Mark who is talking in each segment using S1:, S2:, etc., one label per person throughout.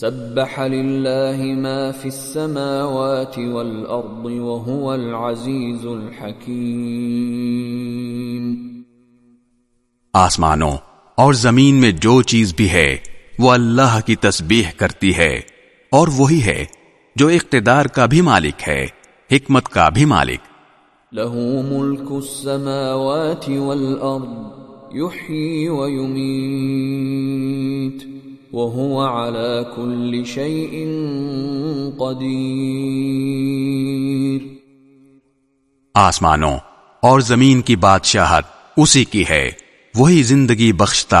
S1: سبح لله ما في السماوات والأرض وهو العزيز الحكيم
S2: آسمانوں اور زمین میں جو چیز بھی ہے وہ اللہ کی تسبیح کرتی ہے اور وہی ہے جو اقتدار کا بھی مالک ہے حکمت کا بھی مالک
S1: له ملک السماوات والأرض يحيي ويميت وهو على كل شيء قدير
S2: آسمانوں اور زمین کی بادشاہت اسی کی ہے وہی زندگی بخشتا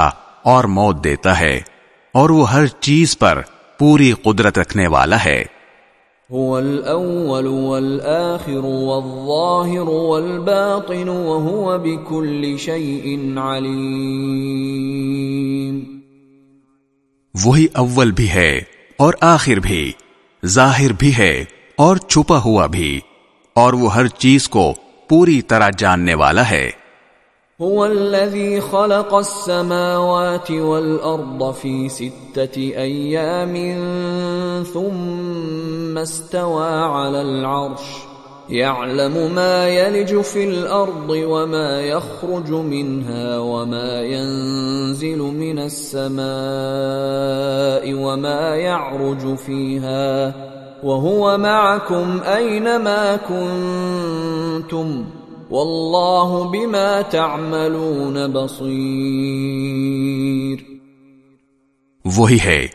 S2: اور موت دیتا ہے اور وہ ہر چیز پر پوری قدرت رکھنے والا ہے
S1: هو والآخر والظاهر والباطن وهو بكل شيء عليم
S2: وہی اول بھی ہے اور آخر بھی ظاہر بھی ہے اور چھپا ہوا بھی اور وہ ہر چیز کو پوری طرح جاننے والا ہے
S1: يعلم ما يلج في الأرض وما يخرج منها وما ينزل من السماء وما يعرج فيها وهو معكم أينما كنتم والله بما تعملون بصير
S2: وہی ہے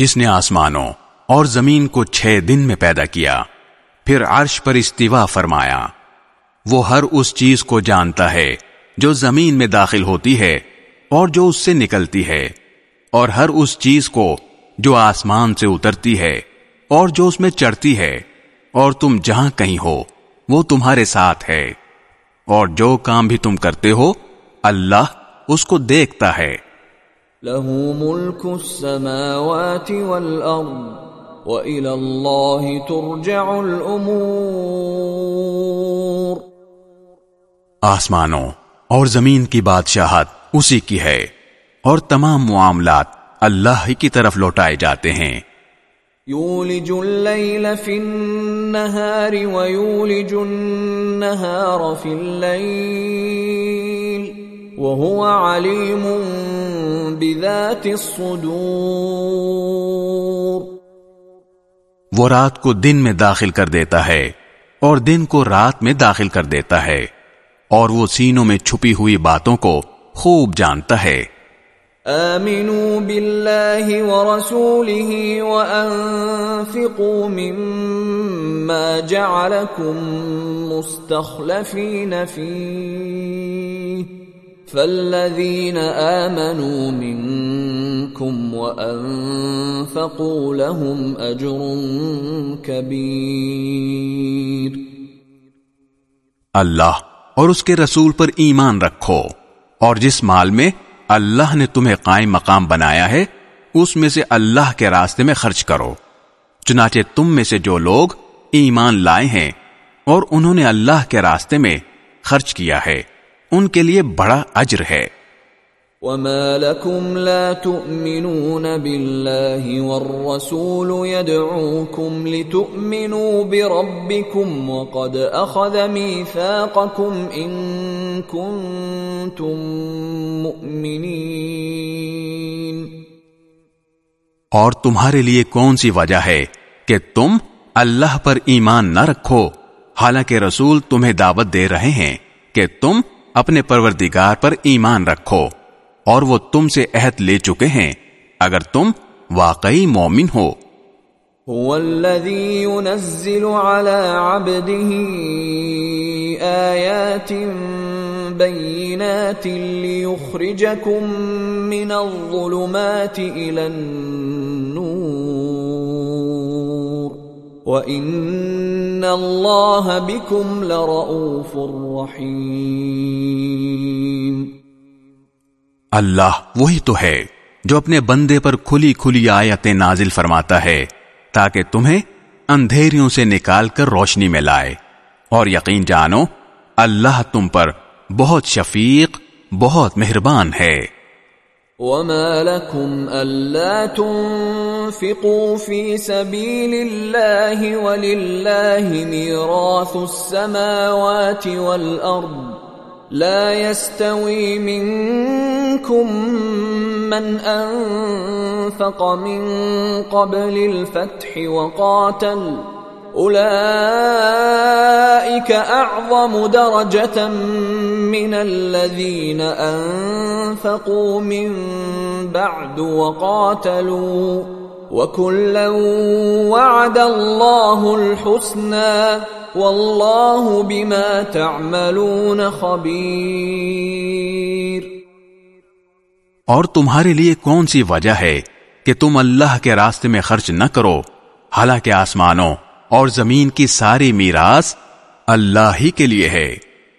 S2: جس نے آسمانوں اور زمین کو چھ دن میں پیدا کیا پھر عرش پر استوا فرمایا وہ ہر اس چیز کو جانتا ہے جو زمین میں داخل ہوتی ہے اور جو اس سے نکلتی ہے اور ہر اس چیز کو جو آسمان سے اترتی ہے اور جو اس میں چڑھتی ہے اور تم جہاں کہیں ہو وہ تمہارے ساتھ ہے اور جو کام بھی تم کرتے ہو اللہ اس کو دیکھتا ہے
S1: وَإِلَى اللَّهِ تُرْجَعُ الْأُمُورِ
S2: آسمانوں اور زمین کی بادشاہت اسی کی ہے اور تمام معاملات اللہ ہی کی طرف لوٹائے جاتے ہیں
S1: يولج الليل في النهار ويولج النهار في الليل وهو عليم بذات الصدور
S2: وہ رات کو دن میں داخل کر دیتا ہے اور دن کو رات میں داخل کر دیتا ہے اور وہ سینوں میں چھپی ہوئی باتوں کو خوب جانتا ہے
S1: ورسولہ وانفقوا مما جعلکم مستخلفین فیہ آمنوا لهم
S2: اللہ اور اس کے رسول پر ایمان رکھو اور جس مال میں اللہ نے تمہیں قائم مقام بنایا ہے اس میں سے اللہ کے راستے میں خرچ کرو چنانچہ تم میں سے جو لوگ ایمان لائے ہیں اور انہوں نے اللہ کے راستے میں خرچ کیا ہے ان کے لیے بڑا اجر ہے
S1: وما لكم لا تؤمنون بالله والرسول يدعوكم لتؤمنوا بربكم وقد أخذ ميثاقكم إن كنتم مؤمنين
S2: اور تمہارے لیے کون سی وجہ ہے کہ تم اللہ پر ایمان نہ رکھو حالانکہ رسول تمہیں دعوت دے رہے ہیں کہ تم اپنے پروردگار پر ایمان رکھو اور وہ تم سے عہد لے چکے ہیں اگر تم واقعی مومن ہو
S1: هو الذي ينزل على عبده آيات بينات ليخرجكم من الظلمات إلى النور وَإِنَّ اللَّهَ بِكُمْ لَرَؤُوفٌ
S2: اللہ وہی تو ہے جو اپنے بندے پر کھلی کھلی آیتیں نازل فرماتا ہے تاکہ تمہیں اندھیریوں سے نکال کر روشنی میں لائے اور یقین جانو اللہ تم پر بہت شفیق بہت مہربان ہے
S1: تنفقوا في سبيل الله ولله ميراث السماوات والأرض لا يستوي منكم من أنفق من قبل الفتح وقاتل اولئیک اعظم درجتا من الذين انفقوا من بعد وقاتلوا اور
S2: تمہارے لیے کون سی وجہ ہے کہ تم اللہ کے راستے میں خرچ نہ کرو حالانکہ آسمانوں اور زمین کی ساری میراث اللہ ہی کے لیے ہے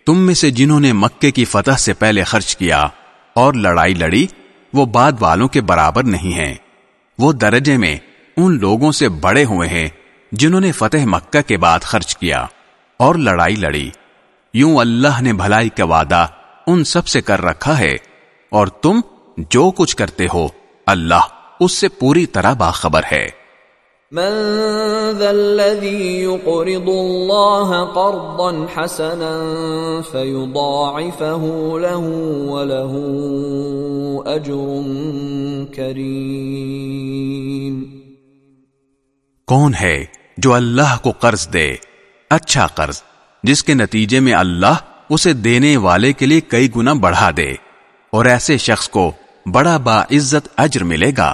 S2: تم میں سے جنہوں نے مکے کی فتح سے پہلے خرچ کیا اور لڑائی لڑی وہ بعد والوں کے برابر نہیں ہیں وہ درجے میں ان لوگوں سے بڑے ہوئے ہیں جنہوں نے فتح مکہ کے بعد خرچ کیا اور لڑائی لڑی یوں اللہ نے بھلائی کا وعدہ ان سب سے کر رکھا ہے اور تم جو کچھ کرتے ہو اللہ اس سے پوری طرح باخبر ہے
S1: من ذا الذي يقرض الله قرضا حسنا فيضاعفه له وله اجر
S2: کون ہے جو اللہ کو قرض دے اچھا قرض جس کے نتیجے میں اللہ اسے دینے والے کے لیے کئی گنا بڑھا دے اور ایسے شخص کو بڑا با عزت اجر ملے گا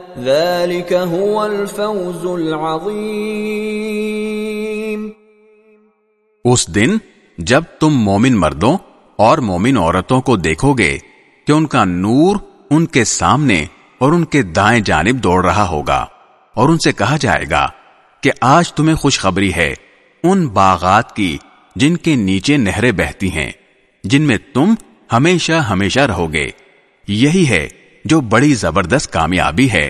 S1: ذلك هو الفوز
S2: اس دن جب تم مومن مردوں اور مومن عورتوں کو دیکھو گے کہ ان کا نور ان کے سامنے اور ان کے دائیں جانب دوڑ رہا ہوگا اور ان سے کہا جائے گا کہ آج تمہیں خوشخبری ہے ان باغات کی جن کے نیچے نہریں بہتی ہیں جن میں تم ہمیشہ ہمیشہ رہو گے یہی ہے جو بڑی زبردست کامیابی ہے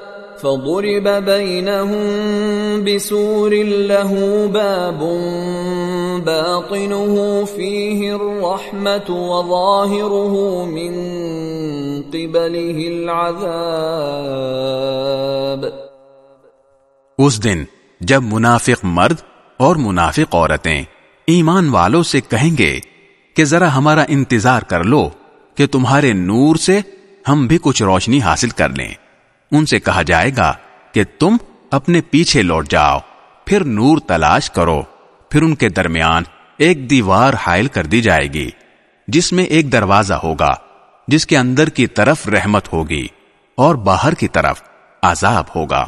S1: فضرب بينهم بسور له باب باطنه فيه الرحمة وظاهره من قبله
S2: العذاب اس دن جب منافق مرد اور منافق عورتیں ایمان والوں سے کہیں گے کہ ذرا ہمارا انتظار کر لو کہ تمہارے نور سے ہم بھی کچھ روشنی حاصل کر لیں ان سے کہا جائے گا کہ تم اپنے پیچھے لوٹ جاؤ پھر نور تلاش کرو پھر ان کے درمیان ایک دیوار حائل کر دی جائے گی جس میں ایک دروازہ ہوگا جس کے اندر کی طرف رحمت ہوگی اور باہر کی طرف عذاب ہوگا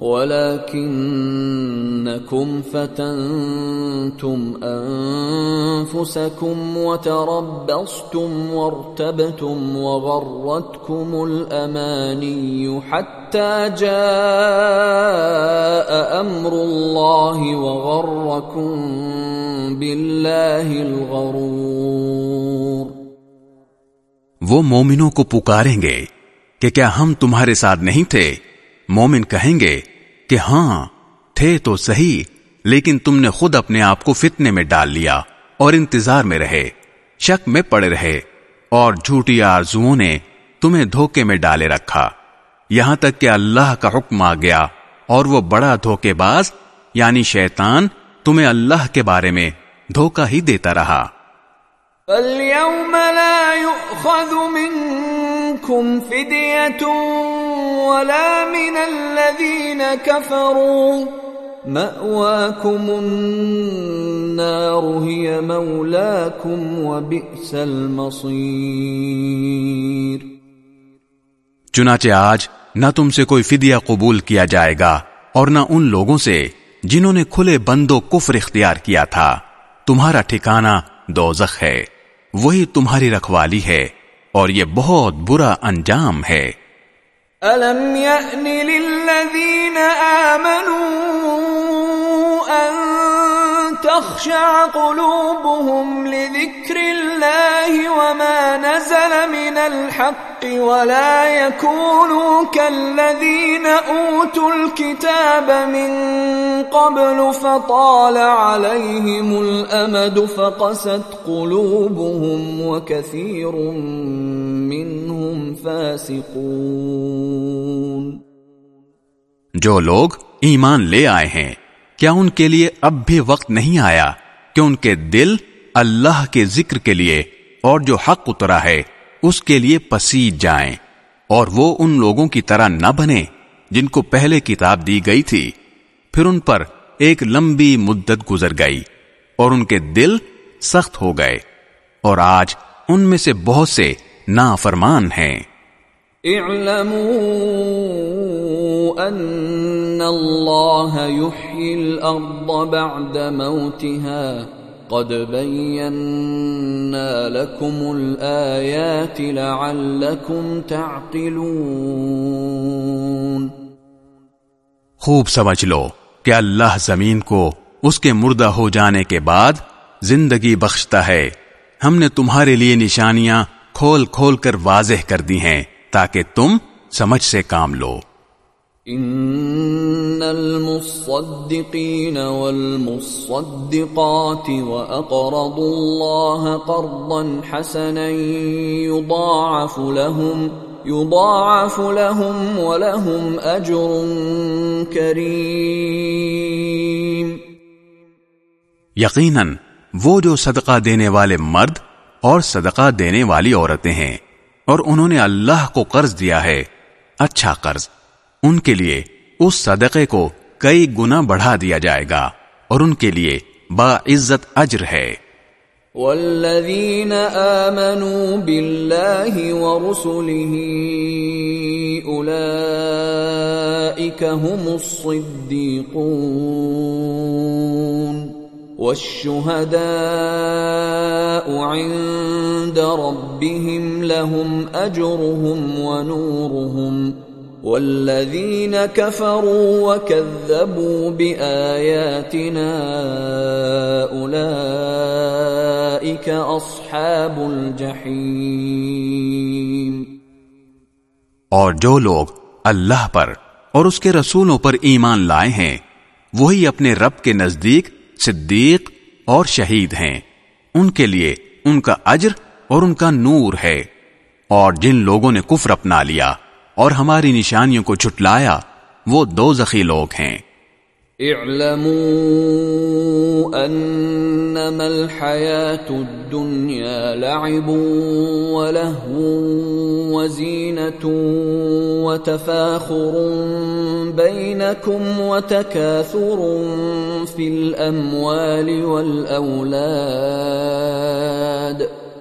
S1: ولكنكم فتنتم أنفسكم وتربصتم وارتبتم وغرتكم الأماني حتى جاء أمر الله وغركم بالله الغرور
S2: وہ مومنوں کو پکاریں گے کہ کیا ہم تمہارے ساتھ نہیں تھے مومن کہیں گے کہ ہاں تھے تو صحیح لیکن تم نے خود اپنے آپ کو فتنے میں ڈال لیا اور انتظار میں رہے شک میں پڑے رہے اور جھوٹی آرزو نے تمہیں دھوکے میں ڈالے رکھا یہاں تک کہ اللہ کا حکم آ گیا اور وہ بڑا دھوکے باز یعنی شیطان تمہیں اللہ کے بارے میں دھوکہ ہی دیتا رہا
S1: فاليوم لا يؤخذ منكم فدية ولا من الذين كفروا مأواكم النار هي مولاكم وبئس المصير
S2: چنانچہ آج نہ تم سے کوئی فدیہ قبول کیا جائے گا اور نہ ان لوگوں سے جنہوں نے کھلے بندوں کفر اختیار کیا تھا تمہارا ٹھکانہ دوزخ ہے وہی تمہاری رکھوالی ہے اور یہ بہت برا انجام ہے
S1: أَلَمْ يَأْنِ لِلَّذِينَ آمَنُوا تخشع قلوبهم لذكر الله وما نزل من الحق ولا يكونوا كالذين أوتوا الكتاب من قبل فطال عليهم الأمد فقست قلوبهم وكثير منهم فاسقون
S2: جو لوگ ایمان لے آئے ہیں کیا ان کے لیے اب بھی وقت نہیں آیا کہ ان کے دل اللہ کے ذکر کے لیے اور جو حق اترا ہے اس کے لیے پسیج جائیں اور وہ ان لوگوں کی طرح نہ بنے جن کو پہلے کتاب دی گئی تھی پھر ان پر ایک لمبی مدت گزر گئی اور ان کے دل سخت ہو گئے اور آج ان میں سے بہت سے نافرمان ہیں
S1: اعلموا ان اللہ یحیی الارض بعد موتها قد بینا لکم الآیات لعلکم تعقلون
S2: خوب سمجھ لو کہ اللہ زمین کو اس کے مردہ ہو جانے کے بعد زندگی بخشتا ہے ہم نے تمہارے لیے نشانیاں کھول کھول کر واضح کر دی ہیں تاکہ تم سمجھ سے کام لو
S1: ان والمصدقات واقرضوا الله قرضا حسنا يضاعف لهم يضاعف لهم ولهم اجر کریم
S2: یقیناً وہ جو صدقہ دینے والے مرد اور صدقہ دینے والی عورتیں ہیں اور انہوں نے اللہ کو قرض دیا ہے اچھا قرض ان کے لیے اس صدقے کو کئی گنا بڑھا دیا جائے گا اور ان کے لیے با عزت اجر ہے
S1: والذین آمنوا باللہ ورسلہ الصدیقون والشهداء عند ربهم لهم ونورهم والذين كفروا وكذبوا اجو رو نب الجحيم
S2: اور جو لوگ اللہ پر اور اس کے رسولوں پر ایمان لائے ہیں وہی اپنے رب کے نزدیک صدیق اور شہید ہیں ان کے لیے ان کا اجر اور ان کا نور ہے اور جن لوگوں نے کفر اپنا لیا اور ہماری نشانیوں کو چھٹلایا وہ دو زخی لوگ ہیں
S1: اعلموا انما الحیات الدنيا لعب ولهو وزينة وتفاخر بينكم وتكاثر في الاموال والاولاد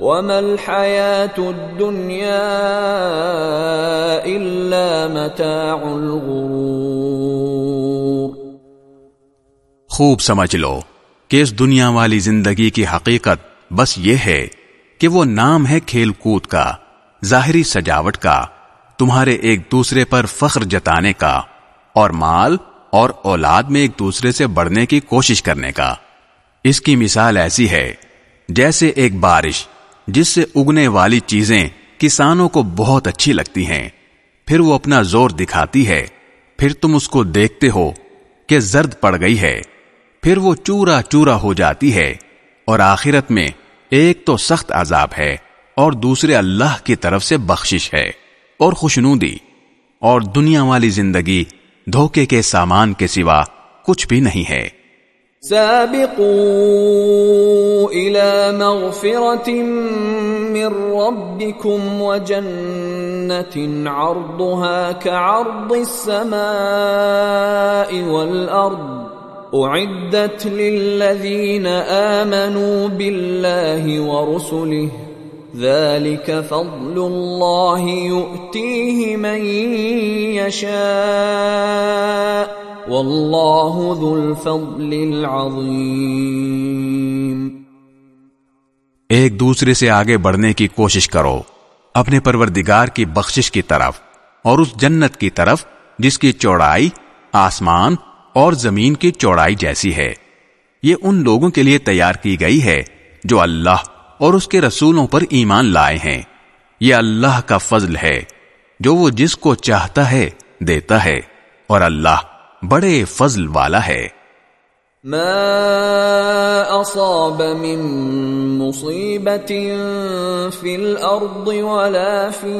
S1: وما الحياة الدنيا إلا متاع الغرور
S2: خوب سمجھ لو کہ اس دنیا والی زندگی کی حقیقت بس یہ ہے کہ وہ نام ہے کھیل کود کا ظاہری سجاوٹ کا تمہارے ایک دوسرے پر فخر جتانے کا اور مال اور اولاد میں ایک دوسرے سے بڑھنے کی کوشش کرنے کا اس کی مثال ایسی ہے جیسے ایک بارش جس سے اگنے والی چیزیں کسانوں کو بہت اچھی لگتی ہیں پھر وہ اپنا زور دکھاتی ہے پھر تم اس کو دیکھتے ہو کہ زرد پڑ گئی ہے پھر وہ چورا چورا ہو جاتی ہے اور آخرت میں ایک تو سخت عذاب ہے اور دوسرے اللہ کی طرف سے بخشش ہے اور خوشنودی اور دنیا والی زندگی دھوکے کے سامان کے سوا کچھ بھی نہیں ہے
S1: سابقوا الى مغفرة من ربكم وجنة عرضها كعرض السماء والارض اعدت للذين امنوا بالله ورسله ذلك فضل الله يؤتيه من
S2: يشاء
S1: واللہ ذو الفضل العظیم
S2: ایک دوسرے سے آگے بڑھنے کی کوشش کرو اپنے پروردگار کی بخشش کی طرف اور اس جنت کی طرف جس کی چوڑائی آسمان اور زمین کی چوڑائی جیسی ہے یہ ان لوگوں کے لیے تیار کی گئی ہے جو اللہ اور اس کے رسولوں پر ایمان لائے ہیں یہ اللہ کا فضل ہے جو وہ جس کو چاہتا ہے دیتا ہے اور اللہ بڑے فضل والا ہے
S1: ما اصاب من مصیبت فی الارض ولا فی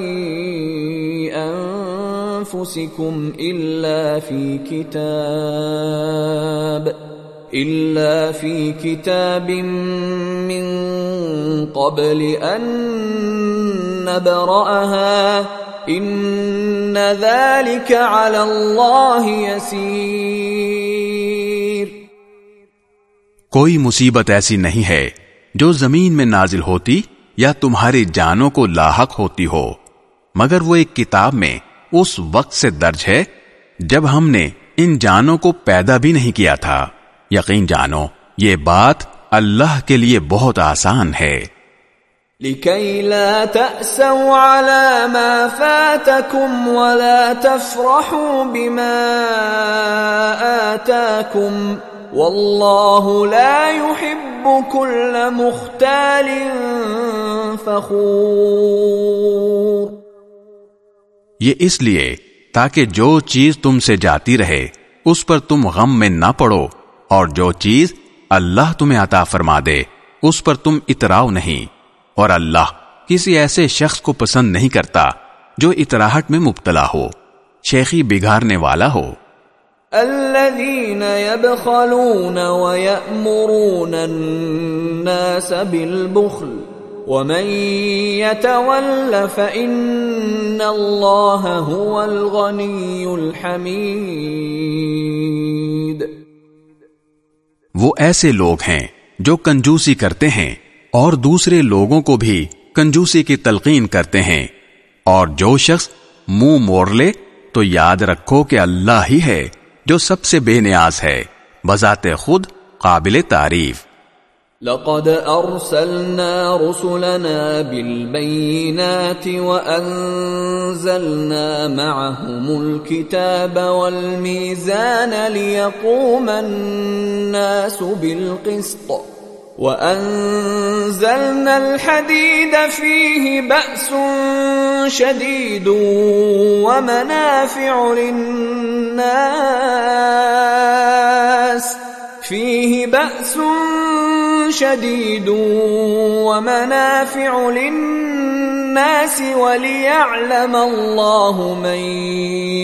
S1: انفسکم الا فی کتاب الا فی کتاب من قبل ان نبرأها ان ذلك على
S2: کوئی مصیبت ایسی نہیں ہے جو زمین میں نازل ہوتی یا تمہاری جانوں کو لاحق ہوتی ہو مگر وہ ایک کتاب میں اس وقت سے درج ہے جب ہم نے ان جانوں کو پیدا بھی نہیں کیا تھا یقین جانو یہ بات اللہ کے لیے بہت آسان ہے
S1: لِكَيْ لَا تَأْسَوْ عَلَى مَا فَاتَكُمْ وَلَا تَفْرَحُوا بِمَا آتَاكُمْ وَاللَّهُ لَا يُحِبُّ كُلَّ مُخْتَالٍ فَخُورٍ
S2: یہ اس لیے تاکہ جو چیز تم سے جاتی رہے اس پر تم غم میں نہ پڑو اور جو چیز اللہ تمہیں عطا فرما دے اس پر تم اتراؤ نہیں اور اللہ کسی ایسے شخص کو پسند نہیں کرتا جو اطراحت میں مبتلا ہو شیخی بگارنے والا ہو
S1: الذین يبخلون ویأمرون الناس بالبخل ومن يتول فإن اللہ هو الغنی الحمید
S2: وہ ایسے لوگ ہیں جو کنجوسی کرتے ہیں اور دوسرے لوگوں کو بھی کنجوسی کی تلقین کرتے ہیں اور جو شخص منہ موڑ لے تو یاد رکھو کہ اللہ ہی ہے جو سب سے بے نیاز ہے بذات خود قابل تعریف
S1: لقد ارسلنا رسلنا بالبينات وانزلنا معهم الكتاب والميزان ليقوم الناس بالقسط وَأَنزَلْنَا الْحَدِيدَ فِيهِ بَأْسٌ شَدِيدٌ وَمَنَافِعُ لِلنَّاسِ فِيهِ بَأْسٌ شَدِيدٌ وَمَنَافِعُ لِلنَّاسِ وَلِيَعْلَمَ اللَّهُ مَن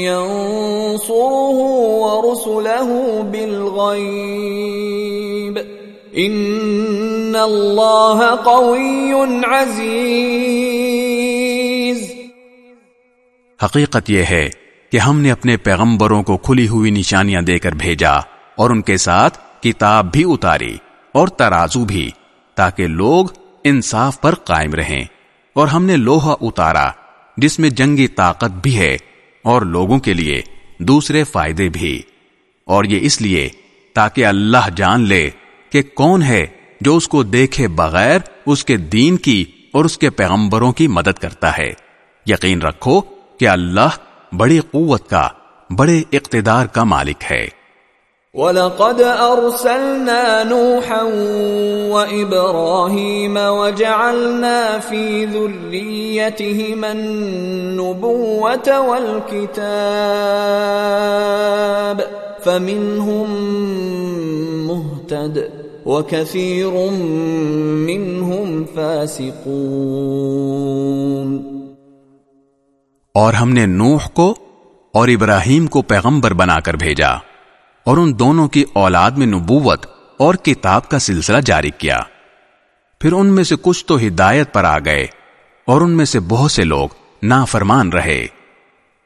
S1: يَنصُرُهُ وَرُسُلَهُ بِالْغَيْبِ ان اللہ قوی عزیز
S2: حقیقت یہ ہے کہ ہم نے اپنے پیغمبروں کو کھلی ہوئی نشانیاں دے کر بھیجا اور ان کے ساتھ کتاب بھی اتاری اور ترازو بھی تاکہ لوگ انصاف پر قائم رہیں اور ہم نے لوہا اتارا جس میں جنگی طاقت بھی ہے اور لوگوں کے لیے دوسرے فائدے بھی اور یہ اس لیے تاکہ اللہ جان لے کہ کون ہے جو اس کو دیکھے بغیر اس کے دین کی اور اس کے پیغمبروں کی مدد کرتا ہے یقین رکھو کہ اللہ بڑی قوت کا بڑے اقتدار کا مالک ہے
S1: وَلَقَدْ أَرْسَلْنَا نُوحًا وَإِبْرَاهِيمَ وَجَعَلْنَا فِي ذُلِّيَّتِهِمَ النُّبُوَّةَ وَالْكِتَابِ فَمِنْهُمْ مُهْتَدِ وَكَثِيرٌ مِّنْهُمْ فَاسِقُونَ
S2: اور ہم نے نوح کو اور ابراہیم کو پیغمبر بنا کر بھیجا اور ان دونوں کی اولاد میں نبوت اور کتاب کا سلسلہ جاری کیا پھر ان میں سے کچھ تو ہدایت پر آ گئے اور ان میں سے بہت سے لوگ نافرمان رہے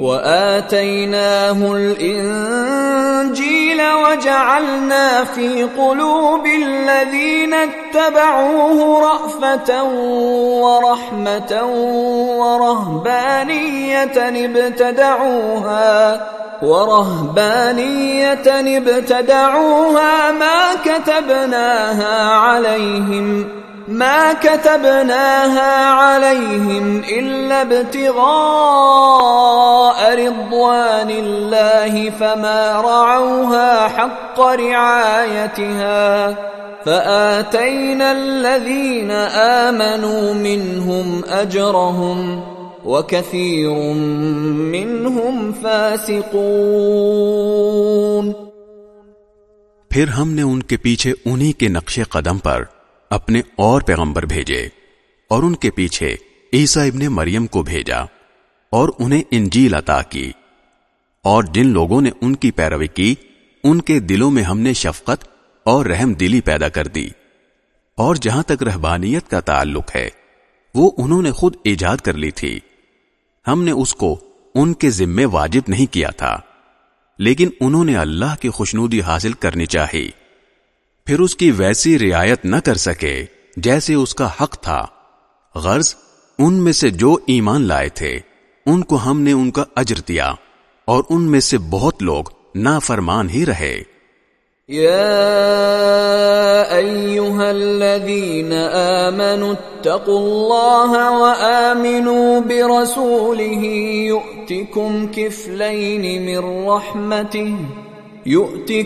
S1: وَآتَيْنَاهُ الْإِنْجِيلَ وَجَعَلْنَا فِي قُلُوبِ الَّذِينَ اتَّبَعُوهُ رَأْفَةً وَرَحْمَةً وَرَهْبَانِيَّةً ابْتَدَعُوهَا وَرَهْبَانِيَّةً ابْتَدَعُوهَا مَا كَتَبْنَاهَا عَلَيْهِمْ ما كتبناها عليهم إلا ابتغاء رضوان الله فما رعوها حق رعايتها فآتينا الذين آمنوا منهم أجرهم وكثير منهم فاسقون
S2: پھر ہم نے ان کے پیچھے انہی کے نقش قدم پر اپنے اور پیغمبر بھیجے اور ان کے پیچھے عیسیٰ ابن مریم کو بھیجا اور انہیں انجیل عطا کی اور جن لوگوں نے ان کی پیروی کی ان کے دلوں میں ہم نے شفقت اور رحم دلی پیدا کر دی اور جہاں تک رہبانیت کا تعلق ہے وہ انہوں نے خود ایجاد کر لی تھی ہم نے اس کو ان کے ذمے واجب نہیں کیا تھا لیکن انہوں نے اللہ کی خوشنودی حاصل کرنی چاہیے پھر اس کی ویسی رعایت نہ کر سکے جیسے اس کا حق تھا غرض ان میں سے جو ایمان لائے تھے ان کو ہم نے ان کا اجر دیا اور ان میں سے بہت لوگ نافرمان ہی رہے
S1: یا ایوہا الذین آمنوا اتقوا اللہ و آمنوا برسولہی یؤتکم کفلین من رحمته اے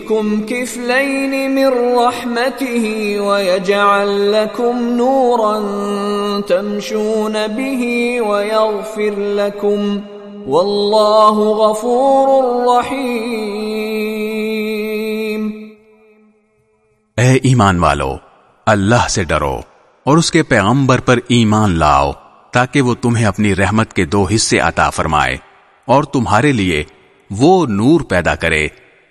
S2: ایمان والو اللہ سے ڈرو اور اس کے پیغمبر پر ایمان لاؤ تاکہ وہ تمہیں اپنی رحمت کے دو حصے عطا فرمائے اور تمہارے لیے وہ نور پیدا کرے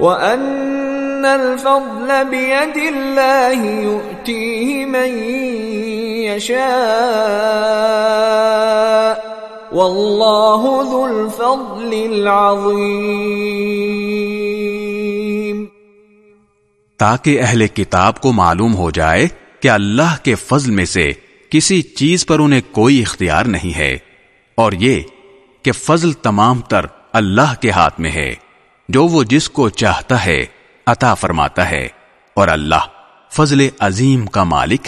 S1: وَأَنَّ الْفَضْلَ بِيَدِ اللَّهِ يُؤْتِيهِ مَنْ يَشَاءُ وَاللَّهُ ذُو الْفَضْلِ الْعَظِيمِ
S2: تاکہ اہل کتاب کو معلوم ہو جائے کہ اللہ کے فضل میں سے کسی چیز پر انہیں کوئی اختیار نہیں ہے اور یہ کہ فضل تمام تر اللہ کے ہاتھ میں ہے جو وہ جس کو چاہتا ہے عطا فرماتا ہے اور اللہ فضل عظیم کا مالک ہے